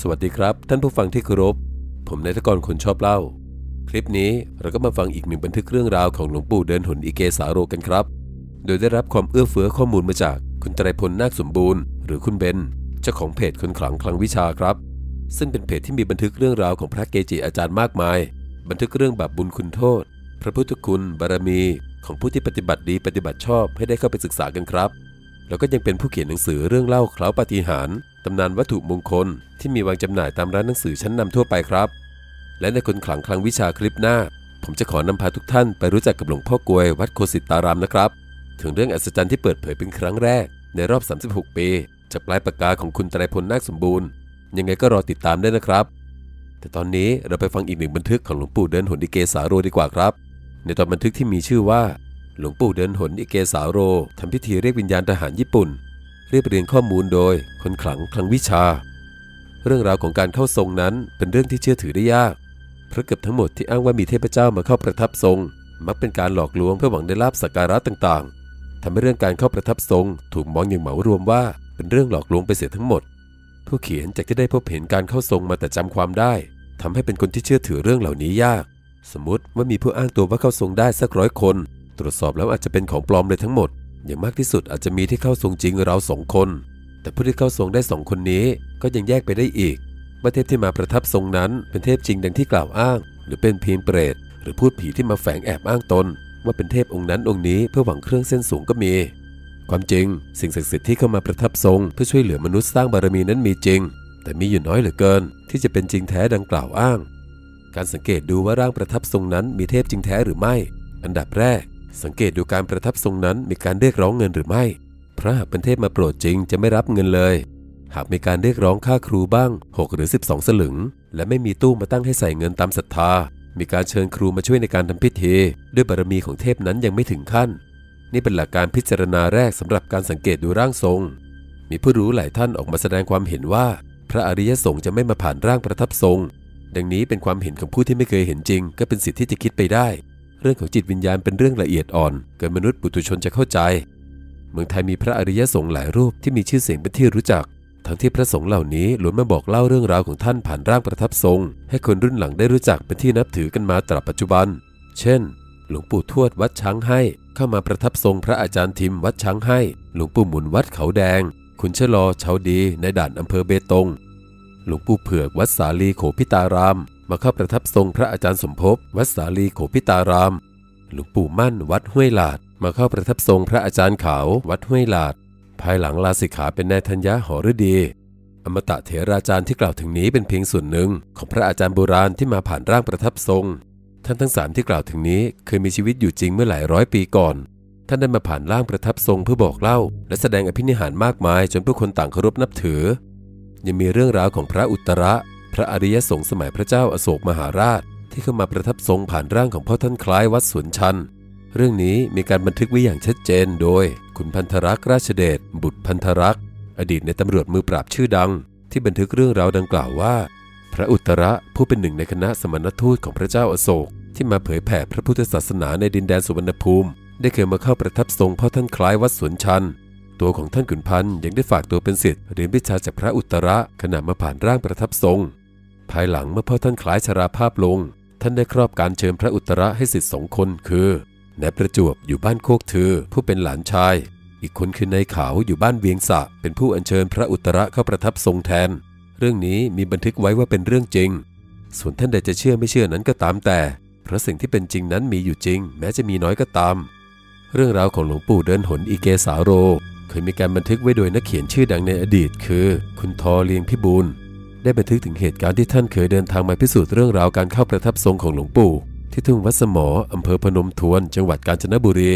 สวัสดีครับ ท่านผู้ฟังที่เคารพ ผมนายทกรคนชอบเล่า คลิปนี้เราก็มาฟังอีกหนึ่งบันทึกเรื่องราวของหลวงปู่เดินหนอิเกสาโรกันครับ โดยได้รับความเอื้อเฟื้อข้อมูลมาจากคุณไตรพลนาคสมบูรณ์ หรือคุณเบนเจ้าของเพจคนขลังคลังวิชาครับ ซึ่งเป็นเพจที่มีบันทึกเรื่องราวของพระเกจิอาจารย์มากมาย บันทึกเรื่องบาปบุญคุณโทษ พระพุทธคุณบารมี ของผู้ที่ปฏิบัติดีปฏิบัติชอบให้ได้เข้าไปศึกษากันครับ แล้วก็ยังเป็นผู้เขียนหนังสือเรื่องเล่าเคล้าปาฏิหาริย์ ตำนานวัตถุมงคลที่มีวางจำหน่ายตามร้านหนังสือชั้นนำทั่วไปครับ และในคนขลังคลังวิชาคลิปหน้า ผมจะขอนำพาทุกท่านไปรู้จักกับหลวงพ่อกวยวัดโคสิตารามนะครับ ถึงเรื่องอัศจรรย์ที่เปิดเผยเป็นครั้งแรก ในรอบ 36 ปีจากปลายปากกาของคุณไตรพลนาคสมบูรณ์ ยังไงก็รอติดตามได้นะครับ แต่ตอนนี้เราไปฟังอีกหนึ่งบันทึกของหลวงปู่เดินหนอิเกสาโรดีกว่าครับ ในตอนบันทึกที่มีชื่อว่า หลวงปู่เดินหนอิเกสาโรทำพิธีเรียกวิญญาณทหารญี่ปุ่น เรียบเรียงข้อมูลโดยคนขลังคลังวิชา เรื่องราวของการเข้าทรงนั้นเป็นเรื่องที่เชื่อถือได้ยาก เพราะเกือบทั้งหมดที่อ้างว่ามีเทพเจ้ามาเข้าประทับทรง มักเป็นการหลอกลวงเพื่อหวังได้ลาบสักการะต่างๆทำให้เรื่องการเข้าประทับทรง ถูกมองอย่างเหมารวมว่าเป็นเรื่องหลอกลวงไปเสียทั้งหมด ผู้เขียนจากที่ได้พบเห็นการเข้าทรงมาแต่จำความได้ทำให้เป็นคนที่เชื่อถือเรื่องเหล่านี้ยาก สมมติว่ามีผู้อ้างตัวว่าเข้าทรงได้สักร้อยคน ตรวจสอบแล้วอาจจะเป็นของปลอมเลยทั้งหมด อย่างมากที่สุดอาจจะมีที่เข้าทรงจริงเราสองคน แต่ผู้ที่เข้าทรงได้สองคนนี้ก็ยังแยกไปได้อีกว่าเทพที่มาประทับทรงนั้นเป็นเทพจริงดังที่กล่าวอ้าง หรือเป็นเพียงเปรตหรือพูดผีที่มาแฝงแอบอ้างตน ว่าเป็นเทพองค์นั้นองค์นี้เพื่อหวังเครื่องเส้นสูงก็มี ความจริง สิ่งศักดิ์สิทธิ์ที่เข้ามาประทับทรงเพื่อช่วยเหลือมนุษย์สร้างบารมีนั้นมีจริง แต่มีอยู่น้อยเหลือเกิน ที่จะเป็นจริงแท้ดังกล่าวอ้าง การสังเกตดูว่าร่างประทับทรงนั้นมีเทพจริงแท้หรือไม่ อันดับแรก สังเกตดูการประทับทรงนั้นมีการเรียกร้องเงินหรือไม่ พระหากเป็นเทพมาโปรดจริงจะไม่รับเงินเลย หากมีการเรียกร้องค่าครูบ้าง 6 หรือ 12 สลึง และไม่มีตู้มาตั้งให้ใส่เงินตามศรัทธา มีการเชิญครูมาช่วยในการทำพิธี ด้วยบารมีของเทพนั้นยังไม่ถึงขั้น นี่เป็นหลักการพิจารณาแรกสำหรับการสังเกตดูร่างทรง มีผู้รู้หลายท่านออกมาแสดงความเห็นว่า พระอริยสงฆ์จะไม่มาผ่านร่างประทับทรง ดังนี้เป็นความเห็นของผู้ที่ไม่เคยเห็นจริง ก็เป็นสิทธิ์ที่จะคิดไปได้ เรื่องของจิตวิญญาณเป็นเรื่องละเอียดอ่อน เกินมนุษย์ปุถุชนจะเข้าใจ เมืองไทยมีพระอริยสงฆ์หลายรูปที่มีชื่อเสียงเป็นที่รู้จัก ทั้งที่พระสงฆ์เหล่านี้ล้วนมาบอกเล่าเรื่องราวของท่านผ่านร่างประทับทรง ให้คนรุ่นหลังได้รู้จักเป็นที่นับถือกันมาตราบปัจจุบัน เช่น หลวงปู่ทวดวัดช้างให้ เข้ามาประทับทรงพระอาจารย์ทิมวัดช้างให้ หลวงปู่หมุนวัดเขาแดง คุณชะลอเฉาดีในด่านอำเภอเบตง หลวงปู่เผือกวัดสาลีโขพิตาราม มาเข้าประทับทรงพระอาจารย์สมภพวัดสาลีโขพิตาราม หลวงปู่มั่นวัดห้วยหลาด มาเข้าประทับทรงพระอาจารย์ขาววัดห้วยหลาด ภายหลังลาสิกขาเป็นนายธัญญาหอฤดี อมตะเถราจารย์ที่กล่าวถึงนี้เป็นเพียงส่วนหนึ่ง ของพระอาจารย์โบราณที่มาผ่านร่างประทับทรง ท่านทั้งสามที่กล่าวถึงนี้เคยมีชีวิตอยู่จริงเมื่อหลายร้อยปีก่อน ท่านได้มาผ่านร่างประทับทรงเพื่อบอกเล่า และแสดงอภินิหารมากมายจนผู้คนต่างเคารพนับถือ ยังมีเรื่องราวของพระอุตระ พระอริยสงฆ์สมัยพระเจ้าอโศกมหาราช ที่เข้ามาประทับทรงผ่านร่างของพ่อท่านคล้ายวัดสวนชัน เรื่องนี้มีการบันทึกไว้อย่างชัดเจนโดย คุณพันธรักษ์ราชเดชบุตรพันธรักษ์อดีตในตำรวจมือปราบชื่อดัง ที่บันทึกเรื่องราวดังกล่าวว่า พระอุตระผู้เป็นหนึ่งในคณะสมณทูตของพระเจ้าอโศก ที่มาเผยแผ่พระพุทธศาสนาในดินแดนสุวรรณภูมิ ได้เคยมาเข้าประทับทรงพ่อท่านคล้ายวัดสวนชันตัวของท่านขุนพันธ์ยังได้ฝากตัวเป็นศิษย์เรียนวิชาจากพระอุตระขณะมาผ่านร่างประทับทรง ภายหลังเมื่อพ่อท่านคล้ายชราภาพลง ท่านได้ครอบการเชิญพระอุตระให้ศิษย์สองคนคือนายประจวบอยู่บ้านโคกเธอผู้เป็นหลานชาย อีกคนคือนายขาวอยู่บ้านเวียงสะ เป็นผู้อัญเชิญพระอุตระเข้าประทับทรงแทน เรื่องนี้มีบันทึกไว้ว่าเป็นเรื่องจริง ส่วนท่านใดจะเชื่อไม่เชื่อนั้นก็ตามแต่ เพราะสิ่งที่เป็นจริงนั้นมีอยู่จริง แม้จะมีน้อยก็ตาม เรื่องราวของหลวงปู่เดินหนอีเกสาโร เคยมีการบันทึกไว้โดยนักเขียนชื่อดังในอดีต คือ คุณทอเลียงพิบูล ได้บันทึกถึงเหตุการณ์ที่ท่านเคยเดินทางมาพิสูจน์เรื่องราวการเข้าประทับทรงของหลวงปู่ ที่ทุ่งวัดสมออำเภอพนมทวน จังหวัดกาญจนบุรี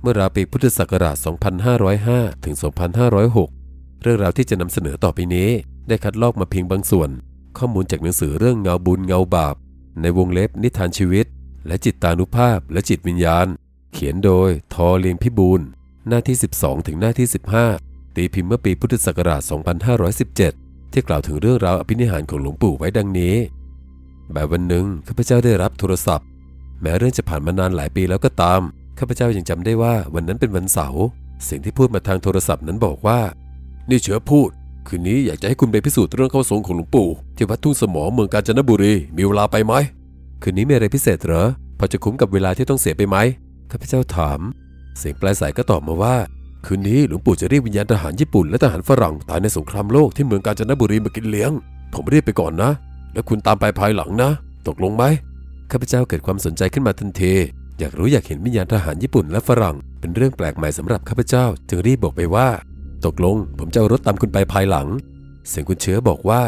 เมื่อราวปีพุทธศักราช 2505 ถึง 2506 เรื่องราวที่จะนำเสนอต่อไปนี้ ได้คัดลอกมาเพียงบางส่วน ข้อมูลจากหนังสือเรื่องเงาบุญเงาบาป ในวงเล็บนิทานชีวิต และจิตตานุภาพและจิตวิญญาณ เขียนโดยทอเลียงพิบูลหน้าที่ 12 ถึงหน้าที่ 15 ตีพิมพ์เมื่อปีพุทธศักราช 2517 ที่กล่าวถึงเรื่องราวอภินิหารของหลวงปู่ไว้ดังนี้ แบบวันหนึ่งข้าพเจ้าได้รับโทรศัพท์ แม้เรื่องจะผ่านมานานหลายปีแล้วก็ตามข้าพเจ้ายังจำได้ว่าวันนั้นเป็นวันเสาร์เสียงที่พูดมาทางโทรศัพท์นั้นบอกว่า นี่เชื้อพูด คืนนี้อยากจะให้คุณไปพิสูจน์เรื่องเข้าทรงของหลวงปู่ ที่วัดทุ่งสมอเมืองกาญจนบุรี มีเวลาไปไหม คืนนี้มีอะไรพิเศษเหรอ พอจะคุ้มกับเวลาที่ต้องเสียไปไหมข้าพเจ้าถาม เสียงปลายสายก็ตอบมาว่า คืนนี้หลวงปู่จะเรียกวิญญาณทหารญี่ปุ่นและทหารฝรั่งตายในสงครามโลกที่เมืองกาญจนบุรีมากินเลี้ยง ผมเรียกไปก่อนนะ แล้วคุณตามไปภายหลังนะ ตกลงไหมข้าพเจ้าเกิดความสนใจขึ้นมาทันทีอยากรู้อยากเห็นวิญญาณทหารญี่ปุ่นและฝรั่ง เป็นเรื่องแปลกใหม่สำหรับข้าพเจ้า จึงรีบบอกไปว่า ตกลง ผมจะรถตามคุณไปภายหลัง เสียงคุณเชื้อบอกว่า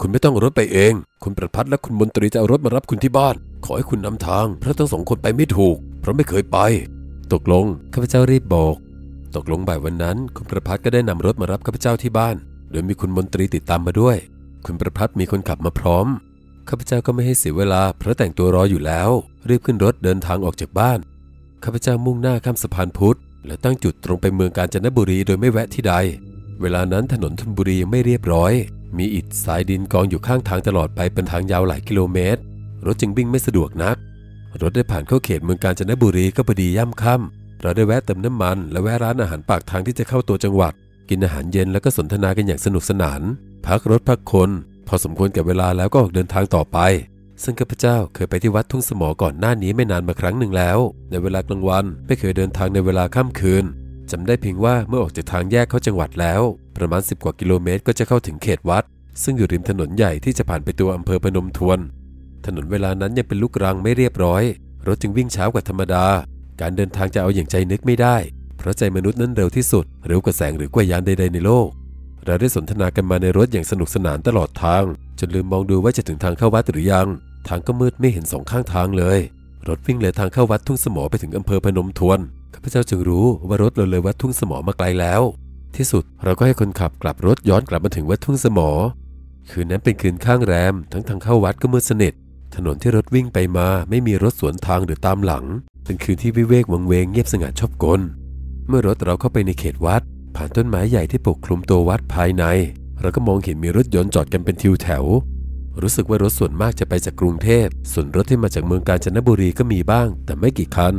คุณไม่ต้องรถไปเอง คุณประพัฒและคุณมนตรีจะเอารถมารับคุณที่บ้าน ขอให้คุณนำทางเพราะทั้งสองคนไปไม่ถูก เพราะไม่เคยไป ตกลงข้าพเจ้ารีบบอก ตกลงบ่ายวันนั้น คุณประพัฒน์ก็ได้นำรถมารับข้าพเจ้าที่บ้าน โดยมีคุณมนตรีติดตามมาด้วย คุณประพัฒน์มีคนขับมาพร้อม ข้าพเจ้าก็ไม่ให้เสียเวลาเพราะแต่งตัวรออยู่แล้ว รีบขึ้นรถเดินทางออกจากบ้าน ข้าพเจ้ามุ่งหน้าข้ามสะพานพุทธ และตั้งจุดตรงไปเมืองกาญจนบุรีโดยไม่แวะที่ใด เวลานั้นถนนธนบุรียังไม่เรียบร้อย มีอิฐทรายดินกองอยู่ข้างทางตลอดไปเป็นทางยาวหลายกิโลเมตร รถจึงวิ่งไม่สะดวกนัก รถได้ผ่านเข้าเขตเมืองกาญจนบุรีก็พอดีย่ำค่ำ เราได้แวะเติมน้ำมันและแวะร้านอาหารปากทางที่จะเข้าตัวจังหวัด กินอาหารเย็นแล้วก็สนทนากันอย่างสนุกสนาน พักรถพักคน พอสมควรแก่เวลาแล้วก็ออกเดินทางต่อไป ซึ่งข้าพเจ้าเคยไปที่วัดทุ่งสมอก่อนหน้านี้ไม่นานมาครั้งหนึ่งแล้ว ในเวลากลางวันไม่เคยเดินทางในเวลาค่ำคืนจำได้เพียงว่าเมื่อออกจากทางแยกเข้าจังหวัดแล้ว ประมาณ 10 กว่ากิโลเมตรก็จะเข้าถึงเขตวัด ซึ่งอยู่ริมถนนใหญ่ที่จะผ่านไปตัวอำเภอพนมทวน ถนนเวลานั้นยังเป็นลูกรังไม่เรียบร้อย รถจึงวิ่งช้ากว่าธรรมดา การเดินทางจะเอาอย่างใจนึกไม่ได้ เพราะใจมนุษย์นั้นเร็วที่สุด เร็วกว่าแสงหรือกว่ายานใดๆในโลก เราได้สนทนากันมาในรถอย่างสนุกสนานตลอดทาง จนลืมมองดูว่าจะถึงทางเข้าวัดหรือยัง ทางก็มืดไม่เห็นสองข้างทางเลย รถวิ่งเลยทางเข้าวัดทุ่งสมอไปถึงอำเภอพนมทวนข้าพเจ้าจึงรู้ว่ารถเราเลยวัดทุ่งสมอมาไกลแล้ว ที่สุดเราก็ให้คนขับกลับรถย้อนกลับมาถึงวัดทุ่งสมอ คืนนั้นเป็นคืนข้างแรม ทั้งทางเข้าวัดก็มืดสนิท ถนนที่รถวิ่งไปมาไม่มีรถสวนทางหรือตามหลัง เป็นคืนที่วิเวกวังเวงเงียบสงัดชอบกล เมื่อรถเราเข้าไปในเขตวัด ผ่านต้นไม้ใหญ่ที่ปกคลุมตัววัดภายใน เราก็มองเห็นมีรถยนต์จอดกันเป็นทิวแถว รู้สึกว่ารถส่วนมากจะไปจากกรุงเทพ ส่วนรถที่มาจากเมืองกาญจนบุรีก็มีบ้าง แต่ไม่กี่คัน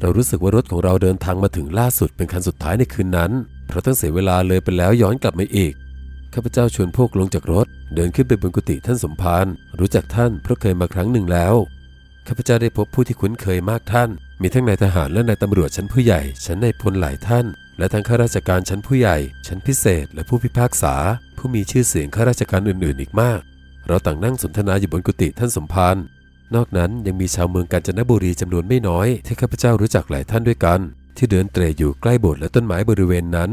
เรารู้สึกว่ารถของเราเดินทางมาถึงล่าสุดเป็นคันสุดท้ายในคืนนั้น เพราะต้องเสียเวลาเลยไปแล้วย้อนกลับมาอีก ข้าพเจ้าชวนพวกลงจากรถ เดินขึ้นไปบนกุฏิท่านสมภารรู้จักท่านเพราะเคยมาครั้งหนึ่งแล้วข้าพเจ้าได้พบผู้ที่คุ้นเคยมากท่าน มีทั้งนายทหารและนายตำรวจชั้นผู้ใหญ่ ชั้นนายพลหลายท่าน และทั้งข้าราชการชั้นผู้ใหญ่ ชั้นพิเศษ และผู้พิพากษา ผู้มีชื่อเสียงข้าราชการอื่นๆ อีกมาก เราต่างนั่งสนทนาอยู่บนกุฏิท่านสมภารนอกนั้นยังมีชาวเมืองกาญจนบุรีจำนวนไม่น้อย ที่ข้าพเจ้ารู้จักหลายท่านด้วยกัน ที่เดินเตร่อยู่ใกล้โบสถ์และต้นไม้บริเวณนั้น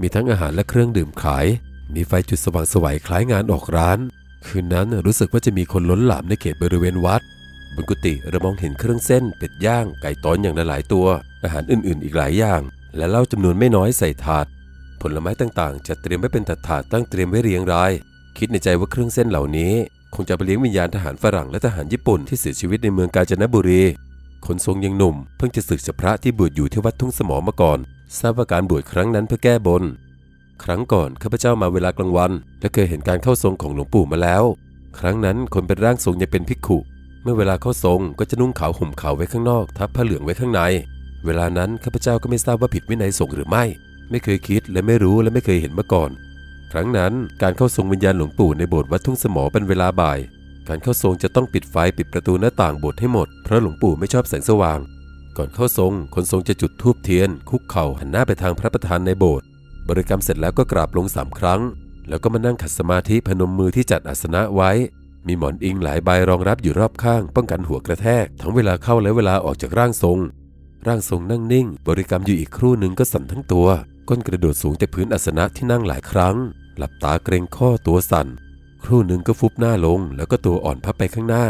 มีทั้งอาหารและเครื่องดื่มขาย มีไฟจุดสว่างสวัยคล้ายงานออกร้าน คืนนั้นรู้สึกว่าจะมีคนล้นหลามในเขตบริเวณวัด บนกุฏิเรามองเห็นเครื่องเส้น เป็ดย่าง ไก่ต้อนอย่างละหลายตัว อาหารอื่นๆ อีกหลายอย่าง และเหล้าจำนวนไม่น้อยใส่ถาด ผลไม้ต่างๆ จะเตรียมไว้เป็นถาดๆตั้งเตรียมไว้เรียงราย คิดในใจว่าเครื่องเส้นเหล่านี้ คงจะไปเลี้ยงวิญญาณทหารฝรั่งและทหารญี่ปุ่นที่เสียชีวิตในเมืองกาญจนบุรีคนทรงยังหนุ่ม เพิ่งจะศึกจากพระที่บวชอยู่ที่วัดทุ่งสมอมาก่อนทราบว่าการบวชครั้งนั้นเพื่อแก้บน ครั้งก่อนข้าพเจ้ามาเวลากลางวัน และเคยเห็นการเข้าทรงของหลวงปู่มาแล้ว ครั้งนั้นคนเป็นร่างทรงยังเป็นภิกขุเมื่อเวลาเข้าทรงก็จะนุ่งขาวห่มขาวไว้ข้างนอก ทับผ้าเหลืองไว้ข้างใน เวลานั้นข้าพเจ้าก็ไม่ทราบว่าผิดวินัยสงฆ์หรือไม่ ไม่เคยคิดและไม่รู้และไม่เคยเห็นมาก่อน ครั้งนั้นการเข้าทรงวิญญาณหลวงปู่ในโบสถ์วัดทุ่งสมอเป็นเวลาบ่าย การเข้าทรงจะต้องปิดไฟปิดประตูหน้าต่างโบสถ์ให้หมดเพราะหลวงปู่ไม่ชอบแสงสว่าง ก่อนเข้าทรงคนทรงจะจุดธูปเทียน คุกเข่าหันหน้าไปทางพระประธานในโบสถ์ บริกรรมเสร็จแล้วก็กราบลงสามครั้ง แล้วก็มานั่งขัดสมาธิพนมมือที่จัดอาสนะไว้ มีหมอนอิงหลายใบรองรับอยู่รอบข้าง ป้องกันหัวกระแทก ทั้งเวลาเข้าและเวลาออกจากร่างทรง ร่างทรงนั่งนิ่ง บริกรรมอยู่อีกครู่หนึ่งก็สั่นทั้งตัว ก้นกระโดดสูงจากพื้นอาสนะที่นั่งหลายครั้ง หลับตาเกรงข้อตัวสั่น ครู่หนึ่งก็ฟุบหน้าลง แล้วก็ตัวอ่อนพับไปข้างหน้า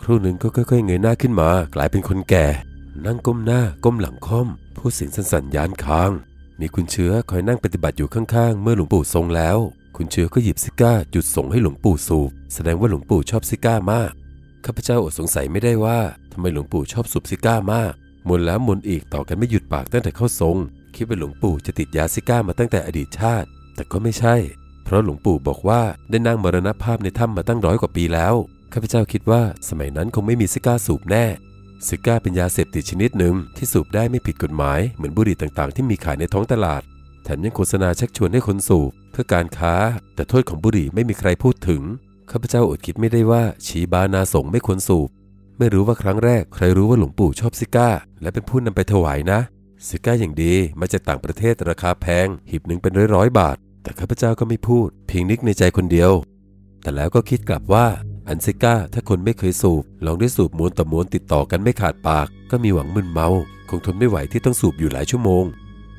ครู่หนึ่งก็ค่อย ๆ เงยหน้าขึ้นมา กลายเป็นคนแก่ นั่งก้มหน้าก้มหลังค่อมพูดเสียงสั่นๆยานค้าง มีคุณเชื้อคอยนั่งปฏิบัติอยู่ข้างๆ เมื่อหลวงปู่ทรงแล้ว คุณเชื้อก็หยิบซิก้าจุดส่งให้หลวงปู่สูบ แสดงว่าหลวงปู่ชอบซิก้ามาก ข้าพเจ้าอดสงสัยไม่ได้ว่าทำไมหลวงปู่ชอบสูบซิก้ามากมนแล้วมนอีกต่อกันไม่หยุดปากตั้งแต่เข้าทรง คิดว่าหลวงปู่จะติดยาซิก้ามาตั้งแต่อดีตชาติ แต่ก็ไม่ใช่ เพราะหลวงปู่บอกว่าได้นั่งมรณภาพในถ้ำมาตั้งร้อยกว่าปีแล้ว ข้าพเจ้าคิดว่าสมัยนั้นคงไม่มีซิการ์สูบแน่ ซิการ์เป็นยาเสพติดชนิดหนึ่งที่สูบได้ไม่ผิดกฎหมายเหมือนบุหรี่ต่างๆ ที่มีขายในท้องตลาด แถมยังโฆษณาชักชวนให้คนสูบเพื่อการค้า แต่โทษของบุหรี่ไม่มีใครพูดถึงข้าพเจ้าอดคิดไม่ได้ว่าชีบานาสงไม่ควรสูบ ไม่รู้ว่าครั้งแรกใครรู้ว่าหลวงปู่ชอบซิการ์ และเป็นผู้นำไปถวายนะซิการ์อย่างดีมาจากต่างประเทศราคาแพงหีบหนึ่งเป็นร้อยร้อยบาท แต่ข้าพเจ้าก็ไม่พูดเพียงนึกในใจคนเดียว แต่แล้วก็คิดกลับว่า อันซิก้าถ้าคนไม่เคยสูบ ลองได้สูบมวนต่อมวนติดต่อกันไม่ขาดปาก ก็มีหวังมึนเมา คงทนไม่ไหวที่ต้องสูบอยู่หลายชั่วโมง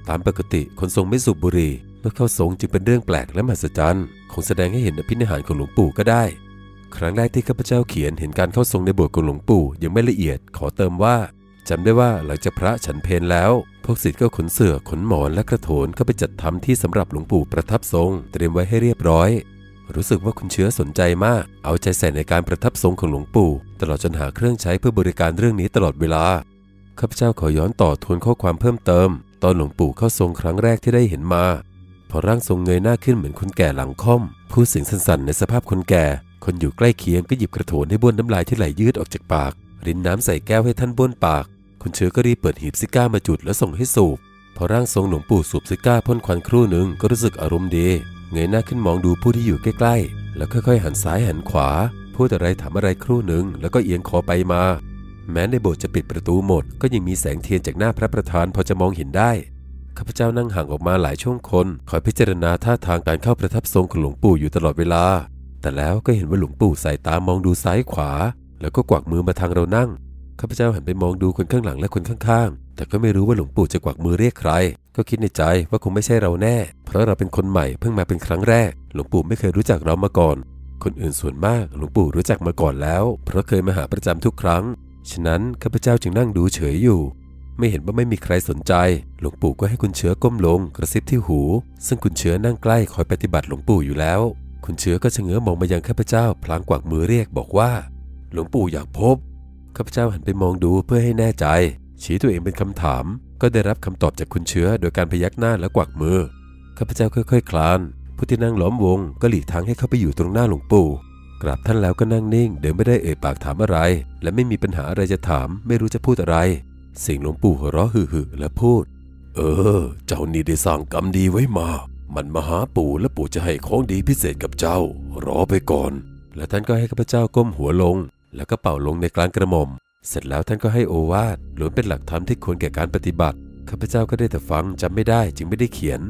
ตามปกติคนทรงไม่สูบบุหรี่ เมื่อเข้าทรงจึงเป็นเรื่องแปลกและมหัศจรรย์คงแสดงให้เห็นอภินิหารของหลวงปู่ก็ได้ ครั้งแรกที่ข้าพเจ้าเขียนเห็นการเข้าทรงในบสถ์ของหลวงปู่ยังไม่ละเอียด ขอเติมว่าจำได้ว่าหลังจากพระฉันเพลแล้ว พวกศิษย์ก็ขนเสื่อขนหมอนและกระโถนเข้าไปจัดทำที่สำหรับหลวงปู่ประทับทรง เตรียมไว้ให้เรียบร้อย รู้สึกว่าคุณเชื้อสนใจมาก เอาใจใส่ในการประทับทรงของหลวงปู่ ตลอดจนหาเครื่องใช้เพื่อบริการเรื่องนี้ตลอดเวลา ข้าพเจ้าขอย้อนต่อทวนข้อความเพิ่มเติม ตอนหลวงปู่เข้าทรงครั้งแรกที่ได้เห็นมา พอร่างทรงเงยหน้าขึ้นเหมือนคนแก่หลังค่อม พูดเสียงสั่นๆ ในสภาพคนแก่ คนอยู่ใกล้เคียงก็หยิบกระโถนให้บ้วนน้ำลายที่ไหลยืดออกจากปาก รินน้ำใส่แก้วให้ท่านบ้วนปากคุณเชื้อก็รีบเปิดหีบซิก้ามาจุดแล้วส่งให้สูบ พอร่างทรงหลวงปู่สูบซิก้าพ่นควันครู่หนึ่งก็รู้สึกอารมณ์ดี เงยหน้าขึ้นมองดูผู้ที่อยู่ใกล้ๆ แล้วค่อยๆ หันซ้ายหันขวา พูดอะไรถามอะไรครู่หนึ่งแล้วก็เอียงคอไปมา แม้ในโบสถ์จะปิดประตูหมด ก็ยังมีแสงเทียนจากหน้าพระประธานพอจะมองเห็นได้ข้าพเจ้านั่งห่างออกมาหลายช่วงคนคอยพิจารณาท่าทางการเข้าประทับทรงของหลวงปู่อยู่ตลอดเวลา แต่แล้วก็เห็นว่าหลวงปู่สายตามองดูซ้ายขวา แล้วก็กวักมือมาทางเรานั่งข้าพเจ้าหันไปมองดูคนข้างหลังและคนข้างๆ แต่ก็ไม่รู้ว่าหลวงปู่จะกวักมือเรียกใคร ก็คิดในใจว่าคงไม่ใช่เราแน่ เพราะเราเป็นคนใหม่เพิ่งมาเป็นครั้งแรก หลวงปู่ไม่เคยรู้จักเรามาก่อน คนอื่นส่วนมากหลวงปู่รู้จักมาก่อนแล้ว เพราะเคยมาหาประจำทุกครั้ง ฉะนั้นข้าพเจ้าจึงนั่งดูเฉยอยู่ ไม่เห็นว่าไม่มีใครสนใจ หลวงปู่ก็ให้คุณเชื้อก้มลงกระซิบที่หู ซึ่งคุณเชื้อนั่งใกล้คอยปฏิบัติหลวงปู่อยู่แล้ว คุณเชื้อก็ชะเง้อมองมายังข้าพเจ้า พลางกวักมือเรียกบอกว่า หลวงปู่อยากพบข้าพเจ้าหันไปมองดูเพื่อให้แน่ใจ ชี้ตัวเองเป็นคำถาม ก็ได้รับคำตอบจากคุณเชื้อโดยการพยักหน้าและกวักมือข้าพเจ้าค่อย ๆ คลาน ผู้ที่นั่งล้อมวงก็หลีกทางให้เข้าไปอยู่ตรงหน้าหลวงปู่กราบท่านแล้วก็นั่งนิ่ง เดินไม่ได้เอ่ยปากถามอะไร และไม่มีปัญหาอะไรจะถาม ไม่รู้จะพูดอะไรสียงหลวงปู่หัวเราะหึ่ๆและพูด เออ เจ้านี่ได้สร้างกรรมดีไว้มา มันมาหาปู่และปู่จะให้ของดีพิเศษกับเจ้า รอไปก่อน และท่านก็ให้ข้าพเจ้าก้มหัวลง แล้วก็เป่าลงในกลางกระหม่อม เสร็จแล้วท่านก็ให้โอวาทล้วนเป็นหลักธรรมที่ควรแก่การปฏิบัติข้าพเจ้าก็ได้แต่ฟังจำไม่ได้จึงไม่ได้เขียน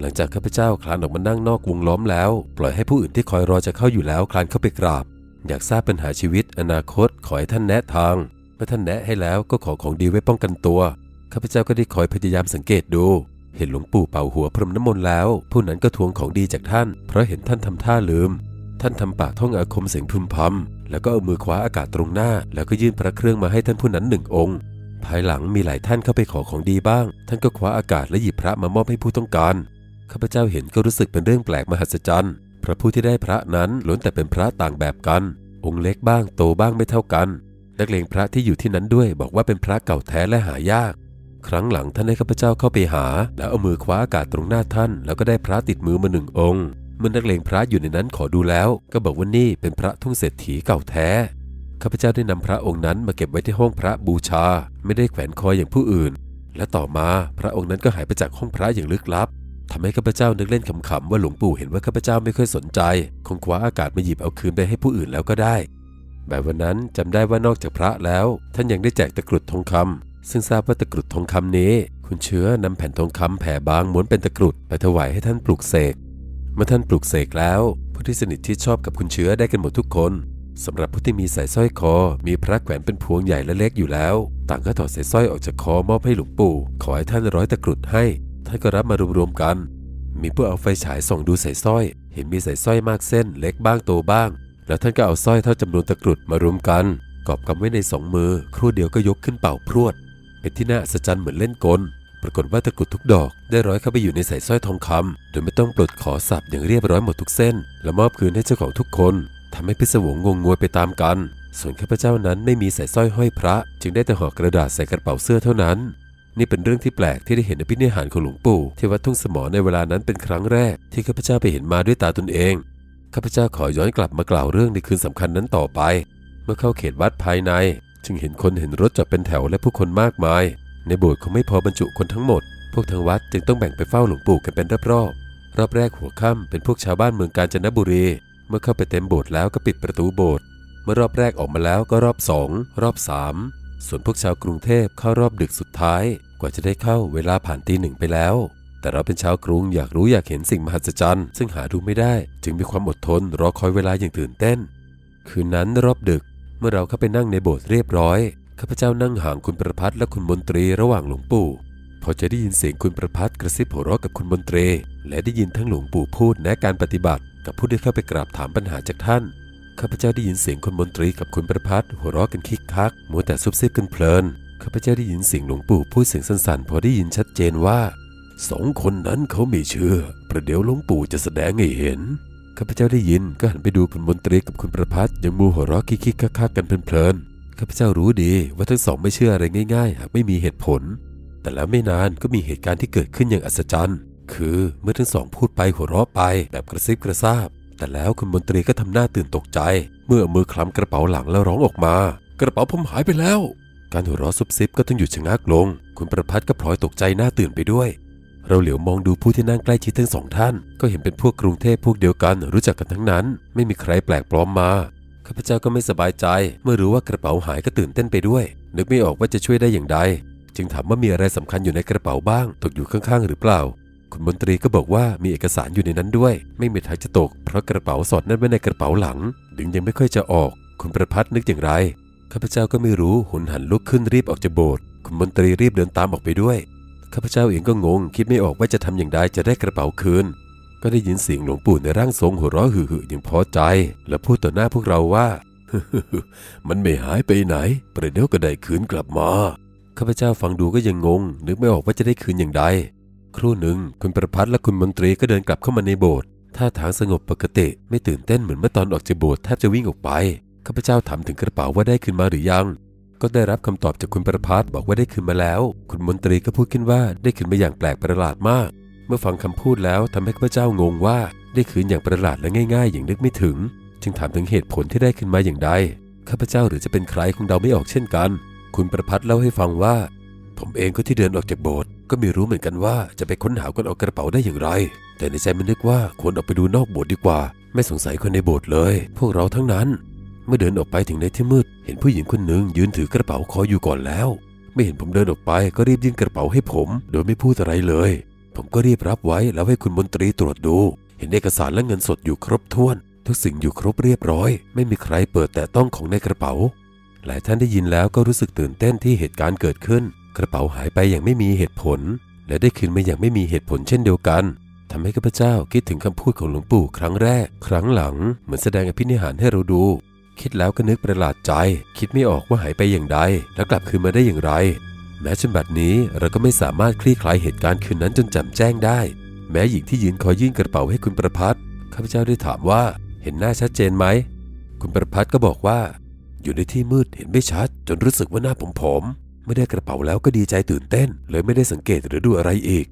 หลังจากข้าพเจ้าคลานออกมานั่งนอกวงล้อมแล้ว ปล่อยให้ผู้อื่นที่คอยรอจะเข้าอยู่แล้วคลานเข้าไปกราบ อยากทราบปัญหาชีวิต อนาคตขอให้ท่านแนะทางเมื่อท่านแนะให้แล้วก็ขอของดีไว้ป้องกันตัวข้าพเจ้าก็ได้คอยพยายามสังเกตดู เห็นหลวงปู่เป่าหัวพรมน้ำมนต์แล้ว ผู้นั้นก็ทวงของดีจากท่าน เพราะเห็นท่านทำท่าลืม ท่านทำปากท่องอาคมเสียงพึมพำแล้วก็เอามือคว้าอากาศตรงหน้า แล้วก็ยื่นพระเครื่องมาให้ท่านผู้นั้นหนึ่งองค์ ภายหลังมีหลายท่านเข้าไปขอของดีบ้าง ท่านก็คว้าอากาศและหยิบพระมามอบให้ผู้ต้องการ ข้าพเจ้าเห็นก็รู้สึกเป็นเรื่องแปลกมหัศจรรย์ พระผู้ที่ได้พระนั้นล้วนแต่เป็นพระต่างแบบกัน องค์เล็กบ้างโตบ้างไม่เท่ากัน นักเลงพระที่อยู่ที่นั้นด้วยบอกว่าเป็นพระเก่าแท้และหายาก ครั้งหลังท่านให้ข้าพเจ้าเข้าไปหา แล้วเอามือคว้าอากาศตรงหน้าท่าน แล้วก็ได้พระติดมือมาหนึ่งองค์ เมื่อนักเลงพระอยู่ในนั้นขอดูแล้ว ก็บอกว่านี่เป็นพระทุ่งเศรษฐีเก่าแท้ ข้าพเจ้าได้นำพระองค์นั้นมาเก็บไว้ที่ห้องพระบูชา ไม่ได้แขวนคออย่างผู้อื่น และต่อมาพระองค์นั้นก็หายไปจากห้องพระอย่างลึกลับทำให้ข้าพเจ้านึกเล่นขำๆว่าหลวงปู่เห็นว่าข้าพเจ้าไม่ค่อยสนใจ คงคว้าอากาศมาหยิบเอาคืนไปให้ผู้อื่นแล้วก็ได้แบบวันนั้นจำได้ว่านอกจากพระแล้ว ท่านยังได้แจกตะกรุดทองคำซึ่งทราบว่าตะกรุดทองคำนี้ คุณเชื้อนำแผ่นทองคำแผ่บางม้วนเป็นตะกรุดไปถวายให้ท่านปลูกเสก เมื่อท่านปลูกเสกแล้ว ผู้ที่สนิทที่ชอบกับคุณเชื้อได้กันหมดทุกคนสำหรับผู้ที่มีสายสร้อยคอ มีพระแขวนเป็นพวงใหญ่และเล็กอยู่แล้ว ต่างก็ถอดสายสร้อยออกจากคอมอบให้หลวงปู่ ขอให้ท่านร้อยตะกรุดให้ ท่านก็รับมารวมๆกัน มีผู้เอาไฟฉายส่องดูสายสร้อย เห็นมีสายสร้อยมากเส้น เล็กบ้างโตบ้าง แล้วท่านก็เอาสร้อยเท่าจำนวนตะกรุดมารวมกัน กอบกำไว้ในสองมือ ครู่เดียวก็ยกขึ้นเป่าพรวดเป็นที่น่าอัศจรรย์เหมือนเล่นกล ปรากฏว่าตะกรุดทุกดอกได้ร้อยเข้าไปอยู่ในสายสร้อยทองคำโดยไม่ต้องปลดขอสับอย่างเรียบร้อยหมดทุกเส้น และมอบคืนให้เจ้าของทุกคนทำให้พิศวงงงงวยไปตามกัน ส่วนข้าพเจ้านั้นไม่มีสายสร้อยห้อยพระ จึงได้แต่ห่อกระดาษใส่กระเป๋าเสื้อเท่านั้น นี่เป็นเรื่องที่แปลกที่ได้เห็นอภินิหารของหลวงปู่ที่วัดทุ่งสมอในเวลานั้นเป็นครั้งแรก ที่ข้าพเจ้าไปเห็นมาด้วยตาตนเองข้าพเจ้าขอย้อนกลับมากล่าวเรื่องในคืนสำคัญนั้นต่อไป เมื่อเข้าเขตวัดภายใน จึงเห็นคนเห็นรถจอดเป็นแถวและผู้คนมากมาย ในโบสถ์คงไม่พอบรรจุคนทั้งหมด พวกทางวัดจึงต้องแบ่งไปเฝ้าหลวงปู่กันเป็นรอบๆรอบแรกหัวค่ำเป็นพวกชาวบ้านเมืองกาญจนบุรี เมื่อเข้าไปเต็มโบสถ์แล้วก็ปิดประตูโบสถ์เมื่อรอบแรกออกมาแล้วก็รอบสองรอบสามส่วนพวกชาวกรุงเทพเข้ารอบดึกสุดท้าย กว่าจะได้เข้าเวลาผ่านตีหนึ่งไปแล้ว แต่เราเป็นชาวกรุงอยากรู้อยากเห็นสิ่งมหัศจรรย์ ซึ่งหาดูไม่ได้ จึงมีความอดทนรอคอยเวลาอย่างตื่นเต้น คืนนั้นรอบดึกเมื่อเราเข้าไปนั่งในโบสถ์เรียบร้อย ข้าพเจ้านั่งห่างคุณประพัฒและคุณมนตรีระหว่างหลวงปู่ พอจะได้ยินเสียงคุณประพัฒกระซิบหัวเราะกับคุณมนตรี และได้ยินทั้งหลวงปู่พูดแนะการปฏิบัติ กับผู้ที่เข้าไปกราบถามปัญหาจากท่านข้าพเจ้าได้ยินเสียงคุณมนตรีกับคุณประพัฒหัวเราะกันคิกคักมัวแต่ซุบซิบกันเพลินข้าพเจ้าได้ยินเสียงหลวงปู่พูดเสียงสั้นๆ พอได้ยินชัดเจนว่าสองคนนั้นเขาไม่เชื่อ ประเดี๋ยวหลวงปู่จะแสดงให้เห็นข้าพเจ้าได้ยินก็หันไปดูคุณมนตรีกับคุณประพัฒยังมูหัวเราะคิกคิกคักๆกันเพลิน ข้าพเจ้ารู้ดีว่าทั้งสองไม่เชื่ออะไรง่ายๆ หากไม่มีเหตุผล แต่แล้วไม่นานก็มีเหตุการณ์ที่เกิดขึ้นอย่างอัศจรรย์ คือเมื่อทั้งสองพูดไปหัวเราะไปแบบกระซิบกระซาบ แต่แล้วคุณมนตรีก็ทำหน้าตื่นตกใจ เมื่อมือคลำกระเป๋าหลังแล้วร้องออกมา กระเป๋าผมหายไปแล้ว การหัวเราะซุบซิบก็ต้องหยุดชะงักลง คุณประพัฒก็พลอยตกใจหน้าตื่นไปด้วยเราเหลียวมองดูผู้ที่นั่งใกล้ชิดทั้งสองท่าน ก็เห็นเป็นพวกกรุงเทพพวกเดียวกันรู้จักกันทั้งนั้น ไม่มีใครแปลกปลอมมา ข้าพเจ้าก็ไม่สบายใจ เมื่อรู้ว่ากระเป๋าหายก็ตื่นเต้นไปด้วย นึกไม่ออกว่าจะช่วยได้อย่างใด จึงถามว่ามีอะไรสำคัญอยู่ในกระเป๋าบ้าง ตกอยู่ข้างๆ หรือเปล่า คุณมนตรีก็บอกว่ามีเอกสารอยู่ในนั้นด้วย ไม่มีทางจะตก เพราะกระเป๋าสอดแน่นไว้ในกระเป๋าหลัง ดึงยังไม่ค่อยจะออก คุณประพัฒนึกอย่างไร ข้าพเจ้าก็ไม่รู้ หุนหันลุกขึ้นรีบออกจากโบสถ์ คุณมนตรีรีบเดินตามออกไปด้วย ข้าพเจ้าเองก็งง คิดไม่ออกว่าจะทำอย่างไรจะได้กระเป๋าคืน ก็ได้ยินเสียงหลวงปู่ในร่างทรงหัวเราะหึ่อย่างพอใจ และพูดต่อหน้าพวกเราว่า มันไม่หายไปไหน ประเดี๋ยวก็ได้คืนกลับมา ข้าพเจ้าฟังดูก็ยังงง นึกไม่ออกว่าจะได้คืนอย่างไรครู่หนึ่งคุณประพัฒและคุณมนตรีก็เดินกลับเข้ามาในโบสถ์ ท่าทางสงบปกติ ไม่ตื่นเต้นเหมือนเมื่อตอนออกจากโบสถ์แทบจะวิ่งออกไป ข้าพเจ้าถามถึงกระเป๋าว่าได้คืนมาหรือยัง ก็ได้รับคำตอบจากคุณประพัฒบอกว่าได้คืนมาแล้ว คุณมนตรีก็พูดขึ้นว่าได้คืนมาอย่างแปลกประหลาดมาก เมื่อฟังคำพูดแล้วทำให้ข้าพเจ้างงว่าได้คืนอย่างประหลาดและง่าย ๆ อย่างนึกไม่ถึง จึงถามถึงเหตุผลที่ได้คืนมาอย่างใดข้าพเจ้าหรือจะเป็นใครคงเดาไม่ออกเช่นกัน คุณประพัฒเล่าให้ฟังว่า ผมเองก็ที่เดินออกจากโบสถ์ก็ไม่รู้เหมือนกันว่าจะไปค้นหาคนเอากระเป๋าได้อย่างไร แต่ในใจมันนึกว่าควรออกไปดูนอกโบสถ์ดีกว่า ไม่สงสัยคนในโบสถ์เลย พวกเราทั้งนั้น เมื่อเดินออกไปถึงในที่มืด เห็นผู้หญิงคนหนึ่งยืนถือกระเป๋าคอยอยู่ก่อนแล้ว ไม่เห็นผมเดินออกไปก็รีบยื่นกระเป๋าให้ผม โดยไม่พูดอะไรเลย ผมก็รีบรับไว้แล้วให้คุณมนตรีตรวจดู เห็นเอกสารและเงินสดอยู่ครบถ้วน ทุกสิ่งอยู่ครบเรียบร้อย ไม่มีใครเปิดแต่ต้องของในกระเป๋า หลายท่านได้ยินแล้วก็รู้สึกตื่นเต้นที่เหตุการณ์เกิดขึ้น กระเป๋าหายไปอย่างไม่มีเหตุผล และได้คืนมาอย่างไม่มีเหตุผลเช่นเดียวกันทำให้ข้าพเจ้าคิดถึงคำพูดของหลวงปู่ครั้งแรก ครั้งหลัง เหมือนแสดงอภินิหารให้เราดูคิดแล้วก็นึกประหลาดใจ คิดไม่ออกว่าหายไปอย่างใด และกลับคืนมาได้อย่างไร แม้จนบัดนี้เราก็ไม่สามารถคลี่คลายเหตุการณ์คืนนั้นจนจำแจ้งได้ แม้หญิงที่ยืนคอยยื่นกระเป๋าให้คุณประพัฒข้าพเจ้าได้ถามว่าเห็นหน้าชัดเจนไหม คุณประพัฒก็บอกว่า อยู่ในที่มืดเห็นไม่ชัด จนรู้สึกว่าหน้าผมผอมๆไม่ได้กระเป๋าแล้วก็ดีใจตื่นเต้น เลยไม่ได้สังเกตหรือดูอะไรอีก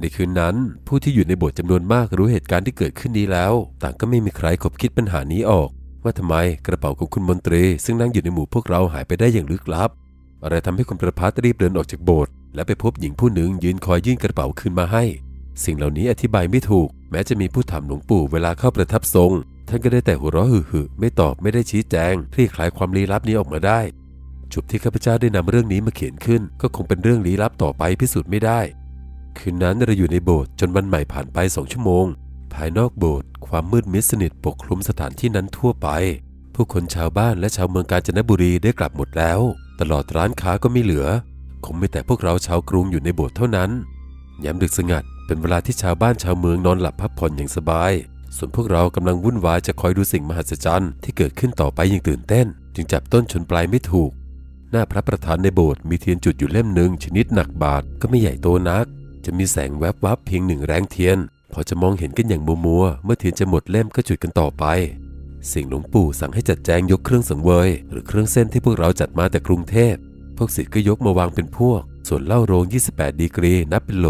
ในคืนนั้นผู้ที่อยู่ในโบสถ์จำนวนมากรู้เหตุการณ์ที่เกิดขึ้นนี้แล้ว ต่างก็ไม่มีใครคบคิดปัญหานี้ออก ว่าทำไมกระเป๋าของคุณมนตรี ซึ่งนั่งอยู่ในหมู่พวกเราหายไปได้อย่างลึกลับ อะไรทำให้คุณประพัฒรีบเดินออกจากโบสถ์และไปพบหญิงผู้หนึ่งยืนคอยยื่นกระเป๋าคืนมาให้ สิ่งเหล่านี้อธิบายไม่ถูก แม้จะมีผู้ถามหลวงปู่เวลาเข้าประทับทรง ท่านก็ได้แต่หัวเราะหึ่ๆไม่ตอบไม่ได้ชี้แจงคลี่คลายความลี้ลับนี้ออกมาได้ จุดที่ข้าพเจ้าได้นำเรื่องนี้มาเขียนขึ้น ก็คงเป็นเรื่องลี้ลับต่อไปพิสูจน์ไม่ได้ คืนนั้นเราอยู่ในโบสถ์จนวันใหม่ผ่านไปสองชั่วโมง ภายนอกโบสถ์ความมืดมิดสนิทปกคลุมสถานที่นั้นทั่วไป ผู้คนชาวบ้านและชาวเมืองกาญจนบุรีได้กลับหมดแล้ว ตลอดร้านค้าก็ไม่เหลือ คงไมีแต่พวกเราชาวกรุงอยู่ในโบสถ์เท่านั้นยามดึกสงัดเป็นเวลาที่ชาวบ้านชาวเมืองนอนหลับพักผ่อนอย่างสบาย ส่วนพวกเรากำลังวุ่นวายจะคอยดูสิ่งมหัศจรรย์ที่เกิดขึ้นต่อไปอย่างตื่นเต้น จึงจับต้นชนปลายไม่ถูก หน้าพระประธานในโบสถ์มีเทียนจุดอยู่เล่มหนึ่งชนิดหนักบาทก็ไม่ใหญ่โตนัก จะมีแสงแวบวับเพียงหนึ่งแรงเทียน พอจะมองเห็นกันอย่างมัวมัวๆเมื่อเทียนจะหมดเล่มก็จุดกันต่อไป สิ่งหลวงปู่สั่งให้จัดแจงยกเครื่องสังเวย หรือเครื่องเส้นที่พวกเราจัดมาแต่กรุงเทพ พวกศิษย์ก็ยกมาวางเป็นพวก ส่วนเหล้าโรง 28 ดีกรี นับเป็นโหล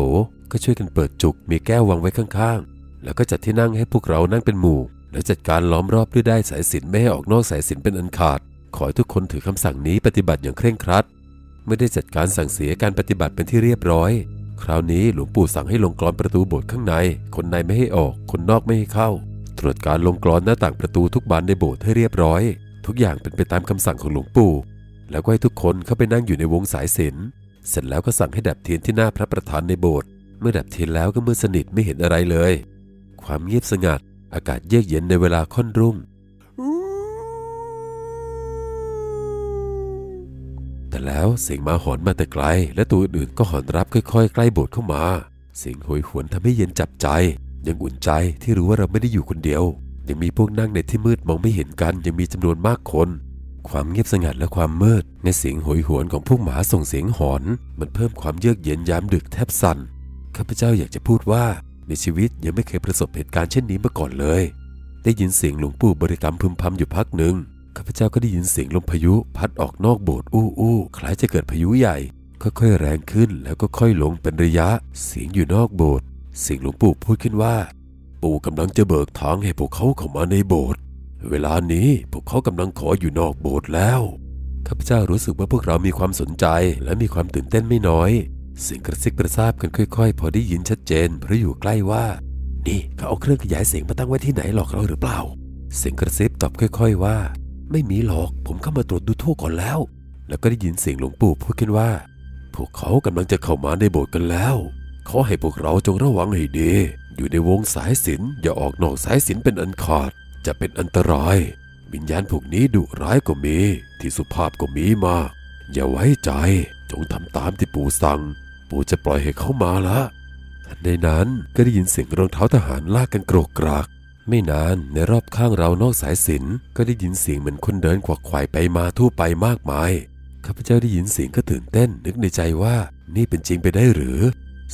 ก็ช่วยกันเปิดจุก มีแก้ววางไว้ข้างๆ แล้วก็จัดที่นั่งให้พวกเรานั่งเป็นหมู่ แล้วจัดการล้อมรอบด้วยได้สายสินไม่ให้ออกนอกสายสินเป็นอันขาด ขอให้ทุกคนถือคำสั่งนี้ปฏิบัติอย่างเคร่งครัด ไม่ได้จัดการสั่งเสียการปฏิบัติเป็นที่เรียบร้อย คราวนี้หลวงปู่สั่งให้ลงกรอนประตูโบสถ์ข้างใน คนในไม่ให้ออก คนนอกไม่ให้เข้า รวจการลงกรอนหน้าต่างประตูทุกบานในโบสถ์ให้เรียบร้อย ทุกอย่างเป็นไปตามคำสั่งของหลวงปู่ แล้วก็ให้ทุกคนเข้าไปนั่งอยู่ในวงสายศีลเสร็จแล้วก็สั่งให้ดับเทียนที่หน้าพระประธานในโบสถ์เมื่อดับเทียนแล้วก็มืดสนิทไม่เห็นอะไรเลย ความเงียบสงัด อากาศเยือกเย็นในเวลาค่อนรุ่ง แต่แล้วเสียงหมาหอนมาแต่ไกล และตัวอื่นๆก็หอนรับค่อยๆ ใกล้โบสถ์เข้ามา เสียงโหยหวนทำให้เย็นจับใจ ยังอุ่นใจที่รู้ว่าเราไม่ได้อยู่คนเดียว ยังมีพวกนั่งในที่มืดมองไม่เห็นกันยังมีจำนวนมากคน ความเงียบสงัดและความมืด ในเสียงโหยหวนของพวกหมาส่งเสียงหอน มันเพิ่มความเยือกเย็นยามดึกแทบสั่นข้าพเจ้าอยากจะพูดว่า ในชีวิตยังไม่เคยประสบเหตุการณ์เช่นนี้มาก่อนเลย ได้ยินเสียงหลวงปู่บริกรรมพึมพำอยู่พักหนึ่งข้าพเจ้าก็ได้ยินเสียงลมพายุ พัดออกนอกโบสถ์อู้อู้คล้ายจะเกิดพายุใหญ่ค่อยๆแรงขึ้นแล้วก็ค่อยลงเป็นระยะ เสียงอยู่นอกโบสถ์ เสียงหลวงปู่พูดขึ้นว่า ปู่กำลังจะเบิกทางให้พวกเขาเข้ามาในโบสถ์เวลานี้พวกเขากำลังขออยู่นอกโบสถ์แล้วข้าพเจ้ารู้สึกว่าพวกเรามีความสนใจและมีความตื่นเต้นไม่น้อย เสียงกระซิบกระซาบกันค่อย ๆ พอได้ยินชัดเจนเพราะอยู่ใกล้ว่า นี่เขาเอาเครื่องขยายเสียงมาตั้งไว้ที่ไหนหลอกเราหรือเปล่า เสียงกระซิบตอบค่อย ๆว่า ไม่มีหรอกผมเข้ามาตรวจดูทั่วก่อนแล้ว แล้วก็ได้ยินเสียงหลวงปู่พูดขึ้นว่า พวกเขากำลังจะเข้ามาในโบสถ์กันแล้ว ขอให้พวกเราจงระวังให้ดี อยู่ในวงสายสินอย่าออกนอกสายสินเป็นอันขาด จะเป็นอันตราย วิญญาณพวกนี้ดุร้ายก็มี ที่สุภาพก็มีมาก อย่าไว้ใจ จงทำตามที่ปู่สั่ง ปู่จะปล่อยให้เขามาละทันใดนั้นก็ได้ยินเสียงรองเท้าทหารลากกันโกรกกรากไม่นานในรอบข้างเรานอกสายสินก็ได้ยินเสียงเหมือนคนเดินขวักไขว่ไปมาทั่วไปมากมายข้าพเจ้าได้ยินเสียงก็ตื่นเต้นนึกในใจว่านี่เป็นจริงไปได้หรือ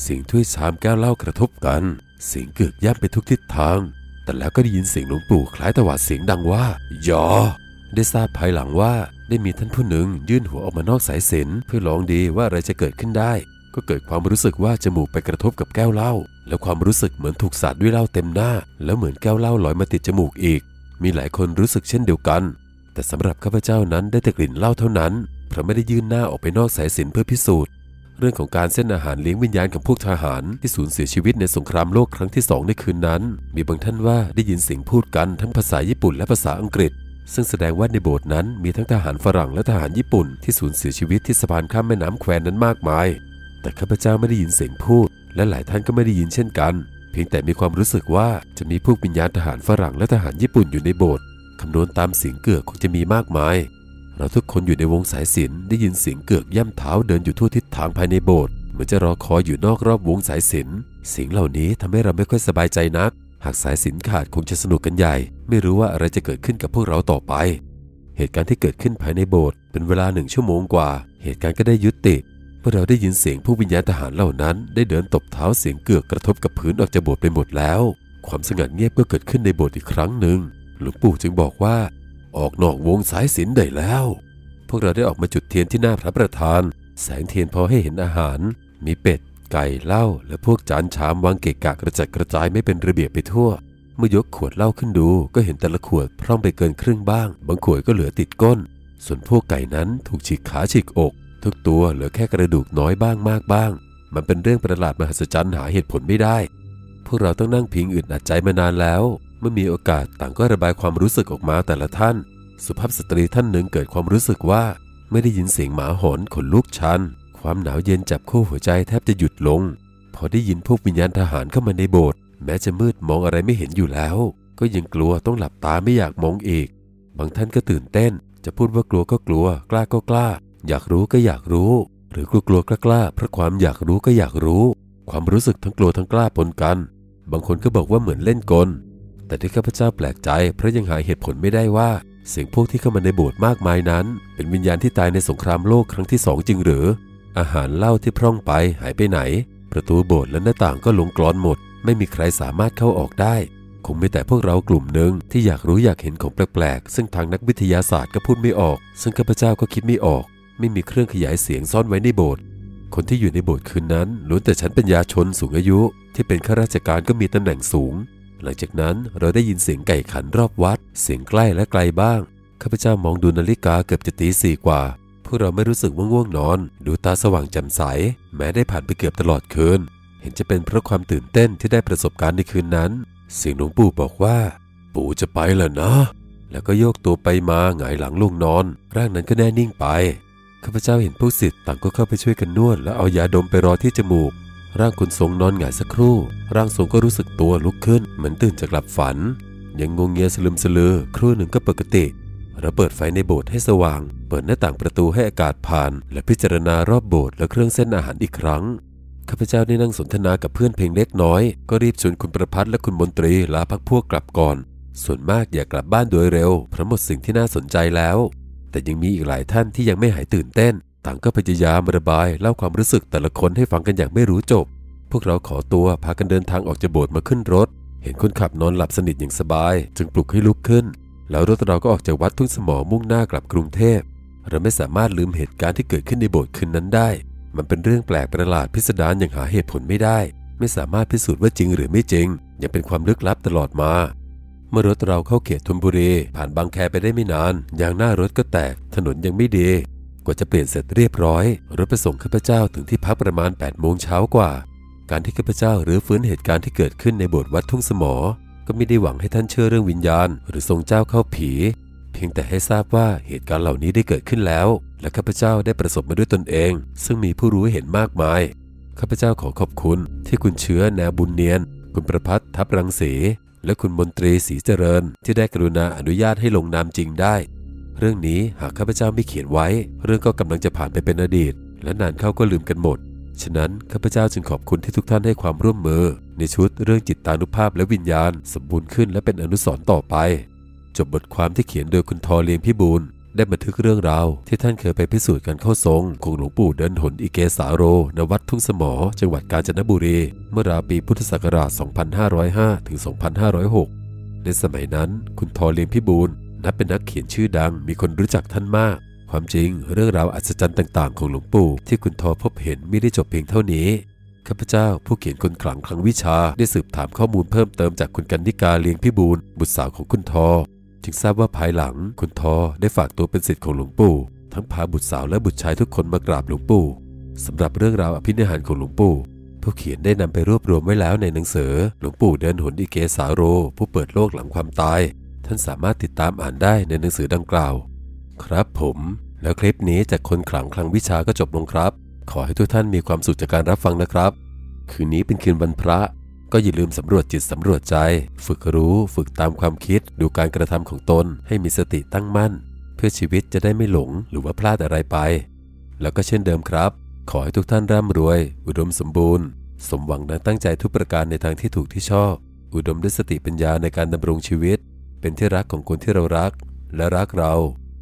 เสียงถ้วยชามแก้วเหล้ากระทบกัน เสียงเกือกย่ำไปทุกทิศทาง แต่แล้วก็ได้ยินเสียงหลวงปู่คล้ายตวาดเสียงดังว่าอย่าได้ทราบภายหลังว่าได้มีท่านผู้หนึ่งยื่นหัวออกมานอกสายสินเพื่อลองดีว่าอะไรจะเกิดขึ้นได้ ก็เกิดความรู้สึกว่าจมูกไปกระทบกับแก้วเหล้าแล้วความรู้สึกเหมือนถูกสาดด้วยเหล้าเต็มหน้า แล้วเหมือนแก้วเหล้าลอยมาติดจมูกอีก มีหลายคนรู้สึกเช่นเดียวกัน แต่สำหรับข้าพเจ้านั้นได้แต่กลิ่นเหล้าเท่านั้นเพราะไม่ได้ยื่นหน้าออกไปนอกสายสินเพื่อพิสูจน์ เรื่องของการเส้นอาหารเลี้ยงวิญญาณของพวกทหารที่สูญเสียชีวิตในสงครามโลกครั้งที่สองในคืนนั้น มีบางท่านว่าได้ยินเสียงพูดกันทั้งภาษาญี่ปุ่นและภาษาอังกฤษ ซึ่งแสดงว่าในโบสถ์นั้นมีทั้งทหารฝรั่งและทหารญี่ปุ่นที่สูญเสียชีวิตที่สะพานข้ามแม่น้ำแควนั้นมากมาย แต่ข้าพเจ้าไม่ได้ยินเสียงพูด และหลายท่านก็ไม่ได้ยินเช่นกัน เพียงแต่มีความรู้สึกว่าจะมีพวกวิญญาณทหารฝรั่งและทหารญี่ปุ่นอยู่ในโบสถ์คำนวณตามเสียงเกือกคงจะมีมากมาย เราทุกคนอยู่ในวงสายสินได้ยินเสียงเกือกย่ำเท้าเดินอยู่ทั่วทิศทางภายในโบสถ์เหมือนจะรอคอยอยู่นอกรอบวงสายสินเสียงเหล่านี้ทำให้เราไม่ค่อยสบายใจนัก หากสายสินขาดคงจะสนุกกันใหญ่ ไม่รู้ว่าอะไรจะเกิดขึ้นกับพวกเราต่อไป เหตุการณ์ที่เกิดขึ้นภายในโบสถ์เป็นเวลาหนึ่งชั่วโมงกว่า เหตุการณ์ก็ได้ยุติเมื่อเราได้ยินเสียงผู้วิญญาณทหารเหล่านั้น ได้เดินตบเท้าเสียงเกือกกระทบกับพื้นออกจากโบสถ์ไปหมดแล้ว ความสงัดเงียบก็เกิดขึ้นในโบสถ์อีกครั้งหนึ่งหลวงปู่จึงบอกว่า ออกนอกวงสายสินได้แล้ว พวกเราได้ออกมาจุดเทียนที่หน้าพระประธาน แสงเทียนพอให้เห็นอาหาร มีเป็ด ไก่เหล้าและพวกจานชามวางเกะกะกระจัดกระจายไม่เป็นระเบียบไปทั่ว เมื่อยกขวดเหล้าขึ้นดู ก็เห็นแต่ละขวดพร่องไปเกินครึ่งบ้าง บางขวดก็เหลือติดก้น ส่วนพวกไก่นั้นถูกฉีกขาฉีกอก ทุกตัวเหลือแค่กระดูกน้อยบ้างมากบ้าง มันเป็นเรื่องประหลาดมหัศจรรย์หาเหตุผลไม่ได้ พวกเราต้องนั่งพิงอึดอัดใจมานานแล้ว เมื่อมีโอกาสต่างก็ระบายความรู้สึกออกมาแต่ละท่าน สุภาพสตรีท่านหนึ่งเกิดความรู้สึกว่าไม่ได้ยินเสียงหมาหอนขนลุกชัน ความหนาวเย็นจับคู่หัวใจแทบจะหยุดลง พอได้ยินพวกวิญญาณทหารเข้ามาในโบสถ์แม้จะมืดมองอะไรไม่เห็นอยู่แล้ว ก็ยังกลัวต้องหลับตาไม่อยากมองอีก บางท่านก็ตื่นเต้น จะพูดว่ากลัวก็กลัว กล้าก็กล้า อยากรู้ก็อยากรู้ หรือกลัวกลัวกล้ากล้าเพราะความอยากรู้ก็อยากรู้ ความรู้สึกทั้งกลัวทั้งกล้าปนกัน บางคนก็บอกว่าเหมือนเล่นกล แต่ที่ข้าพเจ้าแปลกใจเพราะยังหาเหตุผลไม่ได้ว่า เสียงพวกที่เข้ามาในโบสถ์มากมายนั้น เป็นวิญญาณที่ตายในสงครามโลกครั้งที่สองจริงหรือ อาหารเหล้าที่พร่องไปหายไปไหน ประตูโบสถ์และหน้าต่างก็ลงกรอนหมด ไม่มีใครสามารถเข้าออกได้ คงมีแต่พวกเรากลุ่มหนึ่งที่อยากรู้อยากเห็นของแปลกๆซึ่งทางนักวิทยาศาสตร์ก็พูดไม่ออก ซึ่งข้าพเจ้าก็คิดไม่ออก ไม่มีเครื่องขยายเสียงซ่อนไว้ในโบสถ์คนที่อยู่ในโบสถ์คืนนั้นล้วนแต่ชั้นปัญญาชนสูงอายุ ที่เป็นข้าราชการก็มีตำแหน่งสูง หลังจากนั้นเราได้ยินเสียงไก่ขันรอบวัด เสียงใกล้และไกลบ้าง ข้าพเจ้ามองดูนาฬิกาเกือบจะตีสี่กว่า พวกเราไม่รู้สึกว่าง่วงนอน ดูตาสว่างแจ่มใส แม้ได้ผ่านไปเกือบตลอดคืน เห็นจะเป็นเพราะความตื่นเต้นที่ได้ประสบการณ์ในคืนนั้น เสียงหลวงปู่บอกว่า ปู่จะไปแล้วนะ แล้วก็โยกตัวไปมาหงายหลังลงนอน ร่างนั้นก็แน่นิ่งไป ข้าพเจ้าเห็นผู้สิทธิ์ต่างก็เข้าไปช่วยกันนวด และเอายาดมไปรอที่จมูก ร่างคุณทรงนอนหงายสักครู่ ร่างทรงก็รู้สึกตัวลุกขึ้น เหมือนตื่นจากหลับฝัน ยังงงเงียสลึมสลือ ครู่หนึ่งก็ปกติเราเปิดไฟในโบสถ์ให้สว่าง เปิดหน้าต่างประตูให้อากาศผ่าน และพิจารณารอบโบสถ์และเครื่องเส้นอาหารอีกครั้งข้าพเจ้าได้นั่งสนทนากับเพื่อนเพียงเล็กน้อย ก็รีบชวนคุณประพัฒน์และคุณมนตรีลาพักพวกกลับก่อน ส่วนมากอยากกลับบ้านโดยเร็วเพราะหมดสิ่งที่น่าสนใจแล้ว แต่ยังมีอีกหลายท่านที่ยังไม่หายตื่นเต้น ต่างก็พยายามระบายเล่าความรู้สึกแต่ละคนให้ฟังกันอย่างไม่รู้จบ พวกเราขอตัวพากันเดินทางออกจากโบสถ์มาขึ้นรถ เห็นคนขับนอนหลับสนิทอย่างสบาย จึงปลุกให้ลุกขึ้น แล้วรถเราก็ออกจากวัดทุ่งสมอมุ่งหน้ากลับกรุงเทพ เราไม่สามารถลืมเหตุการณ์ที่เกิดขึ้นในโบสถ์คืนนั้นได้ มันเป็นเรื่องแปลกประหลาดพิสดารอย่างหาเหตุผลไม่ได้ ไม่สามารถพิสูจน์ว่าจริงหรือไม่จริง ยังเป็นความลึกลับตลอดมาเมื่อรถเราเข้าเขตธนบุรีผ่านบางแคไปได้ไม่นานยางหน้ารถก็แตกถนนยังไม่ดี กว่าจะเปลี่ยนเสร็จเรียบร้อยรถไปส่งข้าพเจ้าถึงที่พักประมาณ8โมงเช้ากว่า การที่ข้าพเจ้าหรือฟื้นเหตุการณ์ที่เกิดขึ้นในโบสถ์วัดทุ่งสมอ ก็ไม่ได้หวังให้ท่านเชื่อเรื่องวิญญาณ หรือทรงเจ้าเข้าผี เพียงแต่ให้ทราบว่าเหตุการณ์เหล่านี้ได้เกิดขึ้นแล้ว และข้าพเจ้าได้ประสบมาด้วยตนเอง ซึ่งมีผู้รู้เห็นมากมายข้าพเจ้าขอขอบคุณ ที่คุณเชื้อแนวบุญเนียน คุณประพัฒน์ทับรังสีและคุณมนตรีศรีเจริญ ที่ได้กรุณาอนุญาตให้ลงนามจริงได้ เรื่องนี้หากข้าพเจ้าไม่เขียนไว้ เรื่องก็กำลังจะผ่านไปเป็นอดีต และนานเข้าก็ลืมกันหมด ฉะนั้นข้าพเจ้าจึงขอบคุณที่ทุกท่านให้ความร่วมมือ ในชุดเรื่องจิตตานุภาพและวิญญาณ สมบูรณ์ขึ้นและเป็นอนุสรณ์ต่อไป จบบทความที่เขียนโดยคุณทอเลียงพิบูลได้บันทึกเรื่องราวที่ท่านเคยไปพิสูจน์การเข้าทรงของหลวงปู่เดินหนอิเกสาโร ณ วัดทุ่งสมอ จังหวัดกาญจนบุรี เมื่อราวปีพุทธศักราช 2505 ถึง 2506 ในสมัยนั้น คุณทอเลียงพิบูล นับเป็นนักเขียนชื่อดัง มีคนรู้จักท่านมาก ความจริง เรื่องราวอัศจรรย์ต่างๆ ของหลวงปู่ที่คุณทอพบเห็นไม่ได้จบเพียงเท่านี้ข้าพเจ้าผู้เขียนคนขลังคลังวิชาได้สืบถามข้อมูลเพิ่มเติมจากคุณกันนิกาเลียงพิบูลบุตรสาวของคุณทอ จึงทราบว่าภายหลังคุณทอได้ฝากตัวเป็นศิษย์ของหลวงปู่ทั้งพาบุตรสาวและบุตรชายทุกคนมากราบหลวงปู่สำหรับเรื่องราวอภินิหารของหลวงปู่ผู้เขียนได้นำไปรวบรวมไว้แล้วในหนังสือ หลวงปู่เดินหนอิเกสาโร ผู้เปิดโลกหลังความตาย ท่านสามารถติดตามอ่านได้ในหนังสือดังกล่าว ครับผม แล้วคลิปนี้จากคนขลังคลังวิชาก็จบลงครับ ขอให้ทุกท่านมีความสุขจากการรับฟังนะครับ คืนนี้เป็นคืนวันพระ ก็อย่าลืมสำรวจจิตสำรวจใจ ฝึกรู้ฝึกตามความคิดดูการกระทำของตน ให้มีสติตั้งมั่น เพื่อชีวิตจะได้ไม่หลงหรือว่าพลาดอะไรไป แล้วก็เช่นเดิมครับ ขอให้ทุกท่านร่ำรวย อุดมสมบูรณ์ สมหวังดังตั้งใจทุกประการในทางที่ถูกที่ชอบอุดมด้วยสติปัญญาในการดำรงชีวิต เป็นที่รักของคนที่เรารัก และรักเรา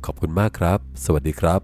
ขอบคุณมากครับ สวัสดีครับ